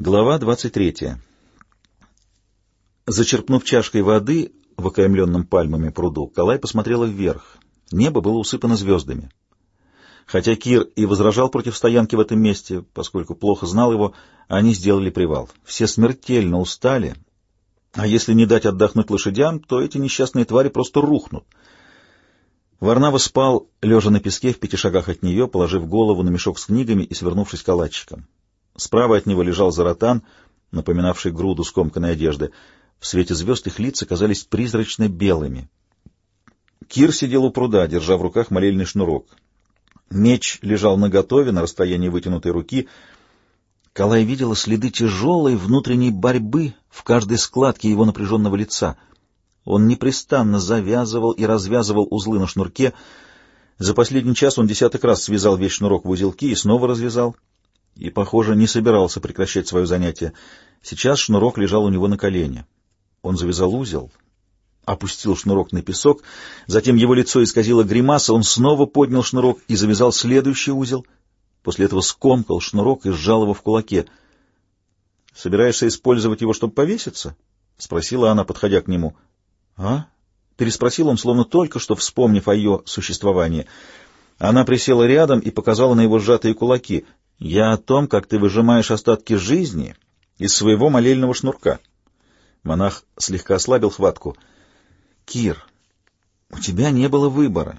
Глава 23. Зачерпнув чашкой воды в окаймленном пальмами пруду, Калай посмотрела вверх. Небо было усыпано звездами. Хотя Кир и возражал против стоянки в этом месте, поскольку плохо знал его, они сделали привал. Все смертельно устали, а если не дать отдохнуть лошадям, то эти несчастные твари просто рухнут. Варнава спал, лежа на песке в пяти шагах от нее, положив голову на мешок с книгами и свернувшись калачиком. Справа от него лежал Заратан, напоминавший груду скомканной одежды. В свете звезд их лица казались призрачно белыми. Кир сидел у пруда, держа в руках молельный шнурок. Меч лежал наготове на расстоянии вытянутой руки. Калай видела следы тяжелой внутренней борьбы в каждой складке его напряженного лица. Он непрестанно завязывал и развязывал узлы на шнурке. За последний час он десяток раз связал весь шнурок в узелки и снова развязал — и, похоже, не собирался прекращать свое занятие. Сейчас шнурок лежал у него на колене. Он завязал узел, опустил шнурок на песок, затем его лицо исказило гримаса, он снова поднял шнурок и завязал следующий узел. После этого скомкал шнурок и сжал его в кулаке. — Собираешься использовать его, чтобы повеситься? — спросила она, подходя к нему. — А? — переспросил он, словно только что вспомнив о ее существовании. Она присела рядом и показала на его сжатые кулаки — я о том, как ты выжимаешь остатки жизни из своего молельного шнурка. Монах слегка ослабил хватку. Кир, у тебя не было выбора.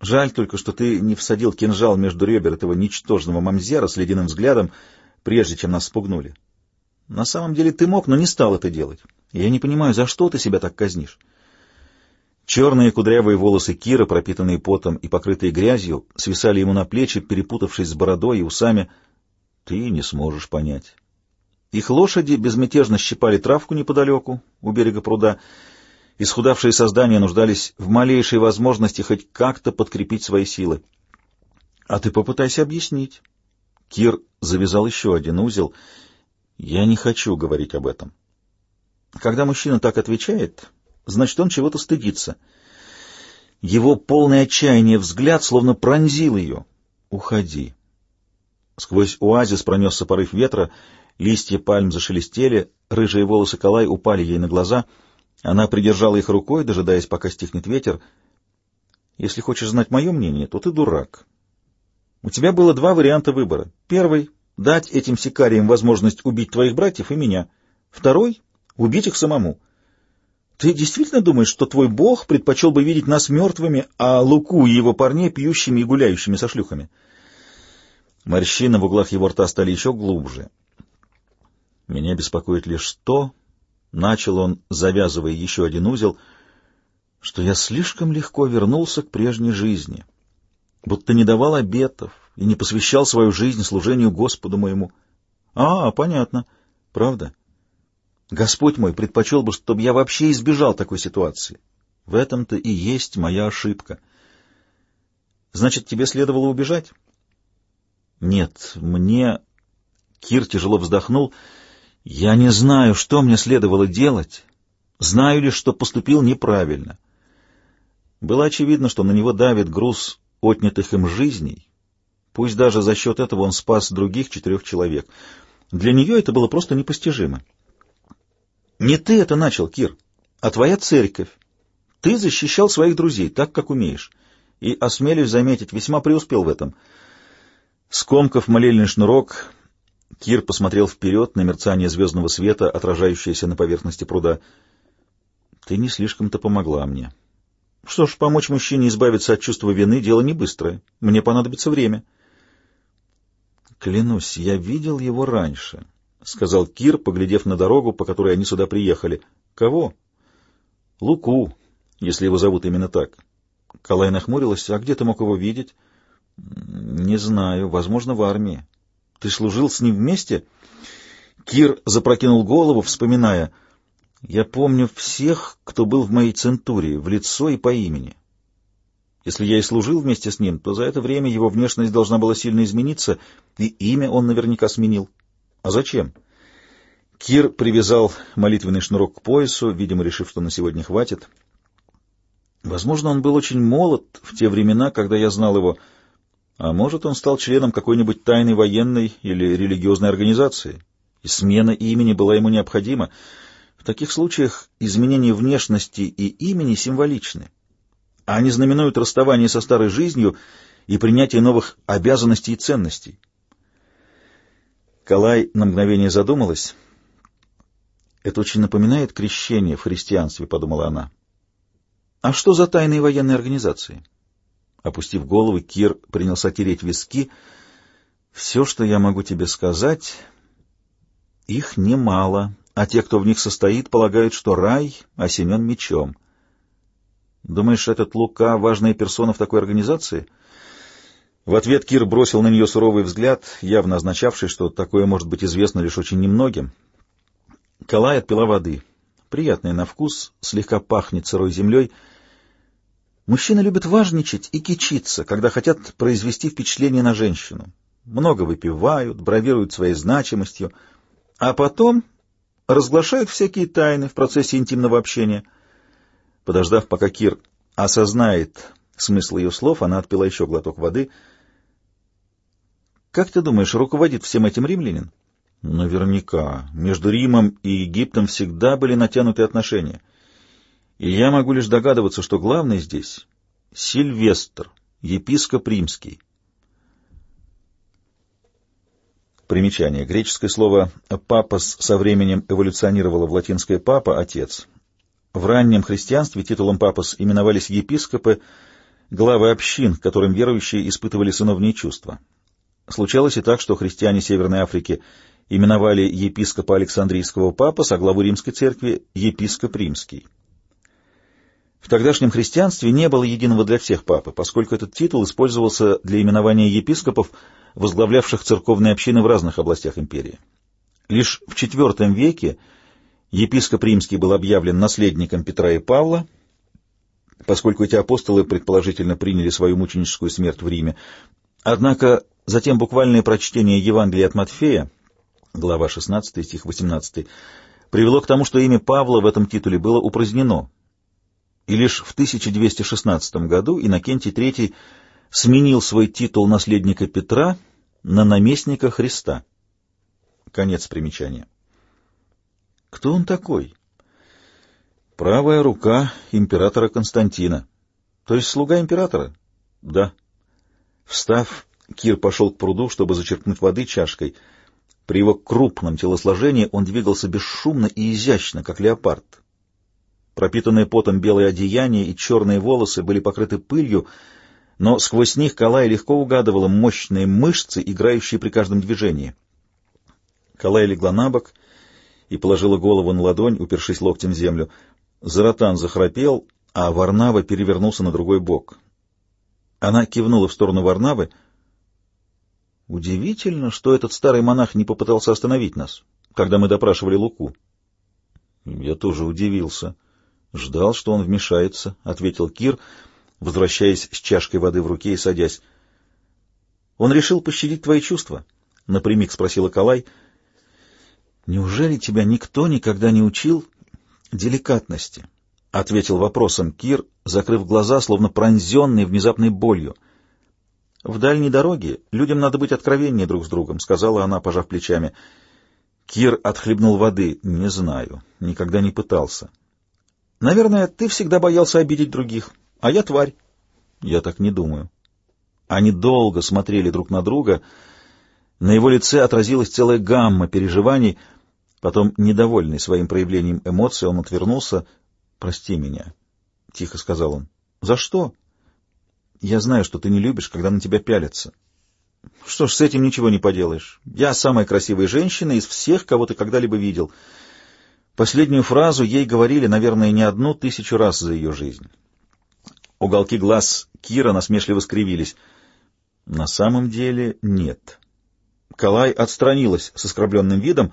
Жаль только, что ты не всадил кинжал между ребер этого ничтожного мамзера с ледяным взглядом, прежде чем нас спугнули. На самом деле ты мог, но не стал это делать. Я не понимаю, за что ты себя так казнишь. Черные кудрявые волосы Кира, пропитанные потом и покрытые грязью, свисали ему на плечи, перепутавшись с бородой и усами. Ты не сможешь понять. Их лошади безмятежно щипали травку неподалеку, у берега пруда. Исхудавшие создания нуждались в малейшей возможности хоть как-то подкрепить свои силы. — А ты попытайся объяснить. Кир завязал еще один узел. — Я не хочу говорить об этом. Когда мужчина так отвечает, значит, он чего-то стыдится. Его полный отчаяние взгляд словно пронзил ее. «Уходи». Сквозь оазис пронесся порыв ветра, листья пальм зашелестели, рыжие волосы Калай упали ей на глаза. Она придержала их рукой, дожидаясь, пока стихнет ветер. «Если хочешь знать мое мнение, то ты дурак. У тебя было два варианта выбора. Первый — дать этим сикариям возможность убить твоих братьев и меня. Второй — убить их самому». Ты действительно думаешь, что твой бог предпочел бы видеть нас мертвыми, а Луку и его парней пьющими и гуляющими со шлюхами? Морщины в углах его рта стали еще глубже. Меня беспокоит лишь то, — начал он, завязывая еще один узел, — что я слишком легко вернулся к прежней жизни, будто не давал обетов и не посвящал свою жизнь служению Господу моему. А, понятно. Правда? Господь мой предпочел бы, чтобы я вообще избежал такой ситуации. В этом-то и есть моя ошибка. Значит, тебе следовало убежать? Нет, мне... Кир тяжело вздохнул. Я не знаю, что мне следовало делать. Знаю лишь, что поступил неправильно. Было очевидно, что на него давит груз отнятых им жизней. Пусть даже за счет этого он спас других четырех человек. Для нее это было просто непостижимо. Не ты это начал, Кир, а твоя церковь. Ты защищал своих друзей так, как умеешь, и, осмелюсь заметить, весьма преуспел в этом. Скомкав молельный шнурок, Кир посмотрел вперед на мерцание звездного света, отражающееся на поверхности пруда. Ты не слишком-то помогла мне. Что ж, помочь мужчине избавиться от чувства вины — дело не быстрое. Мне понадобится время. Клянусь, я видел его раньше. — сказал Кир, поглядев на дорогу, по которой они сюда приехали. — Кого? — Луку, если его зовут именно так. Калай нахмурилась. — А где ты мог его видеть? — Не знаю. Возможно, в армии. — Ты служил с ним вместе? Кир запрокинул голову, вспоминая. — Я помню всех, кто был в моей центурии, в лицо и по имени. Если я и служил вместе с ним, то за это время его внешность должна была сильно измениться, и имя он наверняка сменил. — а зачем? Кир привязал молитвенный шнурок к поясу, видимо, решив, что на сегодня хватит. Возможно, он был очень молод в те времена, когда я знал его, а может, он стал членом какой-нибудь тайной военной или религиозной организации. и смена имени была ему необходима. В таких случаях изменение внешности и имени символичны. Они знаменуют расставание со старой жизнью и принятие новых обязанностей и ценностей. Калай на мгновение задумалась. «Это очень напоминает крещение в христианстве», — подумала она. «А что за тайные военные организации?» Опустив голову, Кир принялся тереть виски. «Все, что я могу тебе сказать, их немало, а те, кто в них состоит, полагают, что рай осенен мечом. Думаешь, этот Лука — важная персона в такой организации?» В ответ Кир бросил на нее суровый взгляд, явно означавший, что такое может быть известно лишь очень немногим. Калай отпила воды. Приятная на вкус, слегка пахнет сырой землей — Мужчины любят важничать и кичиться, когда хотят произвести впечатление на женщину. Много выпивают, бравируют своей значимостью, а потом разглашают всякие тайны в процессе интимного общения. Подождав, пока Кир осознает смысл ее слов, она отпила еще глоток воды. «Как ты думаешь, руководит всем этим римлянин?» «Наверняка. Между Римом и Египтом всегда были натянутые отношения». И я могу лишь догадываться, что главный здесь — Сильвестр, епископ римский. Примечание. Греческое слово «папос» со временем эволюционировало в латинское «папа» — «отец». В раннем христианстве титулом «папос» именовались епископы, главы общин, которым верующие испытывали сыновние чувства. Случалось и так, что христиане Северной Африки именовали епископа Александрийского папос, а главу римской церкви — епископ римский. В тогдашнем христианстве не было единого для всех папы, поскольку этот титул использовался для именования епископов, возглавлявших церковные общины в разных областях империи. Лишь в IV веке епископ римский был объявлен наследником Петра и Павла, поскольку эти апостолы предположительно приняли свою мученическую смерть в Риме. Однако затем буквальное прочтение Евангелия от Матфея, глава 16, стих 18, привело к тому, что имя Павла в этом титуле было упразднено, и лишь в 1216 году Иннокентий III сменил свой титул наследника Петра на наместника Христа. Конец примечания. Кто он такой? Правая рука императора Константина. То есть слуга императора? Да. Встав, Кир пошел к пруду, чтобы зачерпнуть воды чашкой. При его крупном телосложении он двигался бесшумно и изящно, как леопард. Пропитанные потом белое одеяние и черные волосы были покрыты пылью, но сквозь них Калай легко угадывала мощные мышцы, играющие при каждом движении. Калай легла на бок и положила голову на ладонь, упершись локтем в землю. Заратан захрапел, а Варнава перевернулся на другой бок. Она кивнула в сторону Варнавы. Удивительно, что этот старый монах не попытался остановить нас, когда мы допрашивали Луку. Я тоже удивился. Ждал, что он вмешается, — ответил Кир, возвращаясь с чашкой воды в руке и садясь. — Он решил пощадить твои чувства? — напрямик спросила Калай. — Неужели тебя никто никогда не учил деликатности? — ответил вопросом Кир, закрыв глаза, словно пронзенный внезапной болью. — В дальней дороге людям надо быть откровеннее друг с другом, — сказала она, пожав плечами. Кир отхлебнул воды. — Не знаю, никогда не пытался. — Наверное, ты всегда боялся обидеть других, а я тварь. Я так не думаю. Они долго смотрели друг на друга. На его лице отразилась целая гамма переживаний. Потом, недовольный своим проявлением эмоций, он отвернулся. «Прости меня», — тихо сказал он. «За что?» «Я знаю, что ты не любишь, когда на тебя пялятся». «Что ж, с этим ничего не поделаешь. Я самая красивая женщина из всех, кого ты когда-либо видел». Последнюю фразу ей говорили, наверное, не одну тысячу раз за ее жизнь. Уголки глаз Кира насмешливо скривились. На самом деле нет. Калай отстранилась с оскорбленным видом.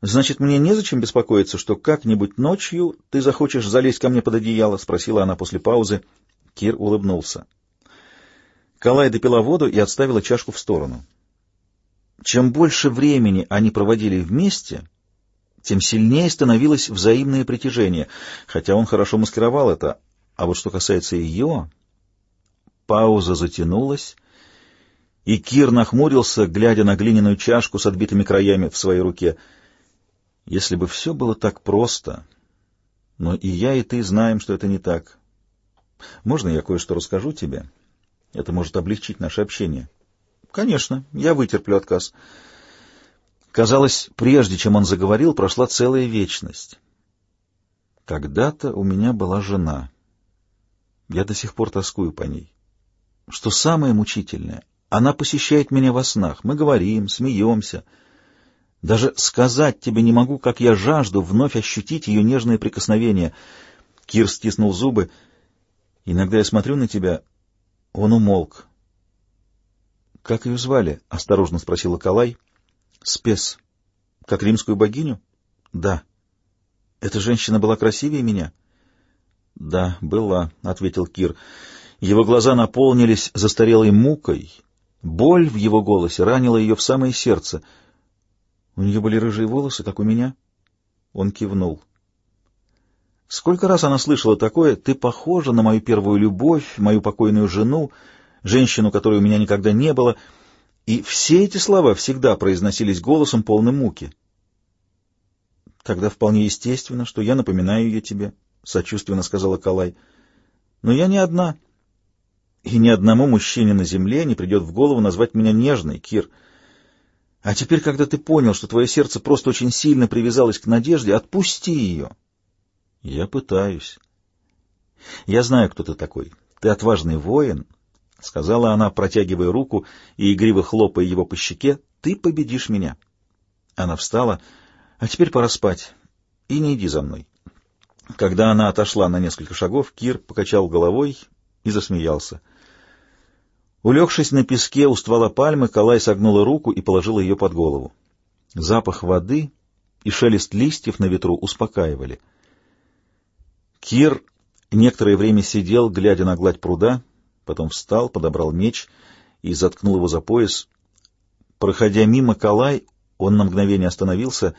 «Значит, мне незачем беспокоиться, что как-нибудь ночью ты захочешь залезть ко мне под одеяло?» — спросила она после паузы. Кир улыбнулся. Калай допила воду и отставила чашку в сторону. Чем больше времени они проводили вместе, тем сильнее становилось взаимное притяжение, хотя он хорошо маскировал это. А вот что касается ее... Пауза затянулась, И Кир нахмурился, глядя на глиняную чашку с отбитыми краями в своей руке. Если бы все было так просто... Но и я, и ты знаем, что это не так. Можно я кое-что расскажу тебе? Это может облегчить наше общение. Конечно, я вытерплю отказ. Казалось, прежде чем он заговорил, прошла целая вечность. Когда-то у меня была жена. Я до сих пор тоскую по ней. Что самое мучительное, она посещает меня во снах. Мы говорим, смеемся. Даже сказать тебе не могу, как я жажду вновь ощутить ее нежные прикосновения. Кир стиснул зубы. Иногда я смотрю на тебя. Он умолк. — Как ее звали? — осторожно спросила Калай. — Спес. — Как римскую богиню? — Да. — Эта женщина была красивее меня? — Да, была, — ответил Кир. Его глаза наполнились застарелой мукой. Боль в его голосе ранила ее в самое сердце — у нее были рыжие волосы, как у меня. Он кивнул. Сколько раз она слышала такое «ты похожа на мою первую любовь, мою покойную жену, женщину, которой у меня никогда не было», и все эти слова всегда произносились голосом полным муки. «Тогда вполне естественно, что я напоминаю ее тебе», — сочувственно сказала Калай. «Но я не одна, и ни одному мужчине на земле не придет в голову назвать меня нежной, Кир». А теперь, когда ты понял, что твое сердце просто очень сильно привязалось к надежде, отпусти ее. Я пытаюсь. Я знаю, кто ты такой. Ты отважный воин, — сказала она, протягивая руку и игриво хлопая его по щеке. Ты победишь меня. Она встала. А теперь пора спать. И не иди за мной. Когда она отошла на несколько шагов, Кир покачал головой и засмеялся. Улегшись на песке у ствола пальмы, Калай согнула руку и положила ее под голову. Запах воды и шелест листьев на ветру успокаивали. Кир некоторое время сидел, глядя на гладь пруда, потом встал, подобрал меч и заткнул его за пояс. Проходя мимо Калай, он на мгновение остановился.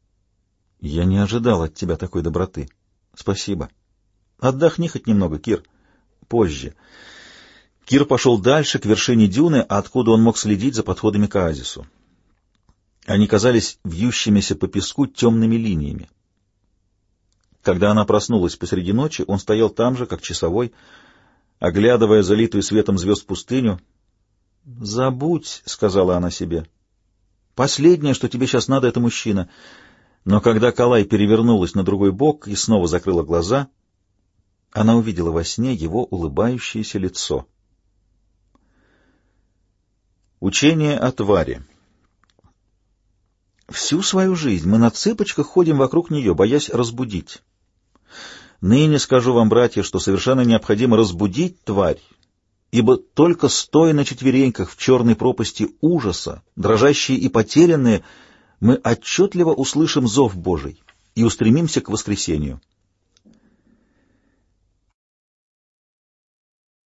— Я не ожидал от тебя такой доброты. — Спасибо. — Отдохни хоть немного, Кир. — Позже. — Кир пошел дальше, к вершине дюны, откуда он мог следить за подходами к оазису. Они казались вьющимися по песку темными линиями. Когда она проснулась посреди ночи, он стоял там же, как часовой, оглядывая залитую светом звезд пустыню. «Забудь», — сказала она себе. «Последнее, что тебе сейчас надо, — это мужчина». Но когда Калай перевернулась на другой бок и снова закрыла глаза, она увидела во сне его улыбающееся лицо. Учение о твари. Всю свою жизнь мы на цыпочках ходим вокруг нее, боясь разбудить. Ныне скажу вам, братья, что совершенно необходимо разбудить тварь, ибо только стоя на четвереньках в черной пропасти ужаса, дрожащие и потерянные, мы отчетливо услышим зов Божий и устремимся к воскресению.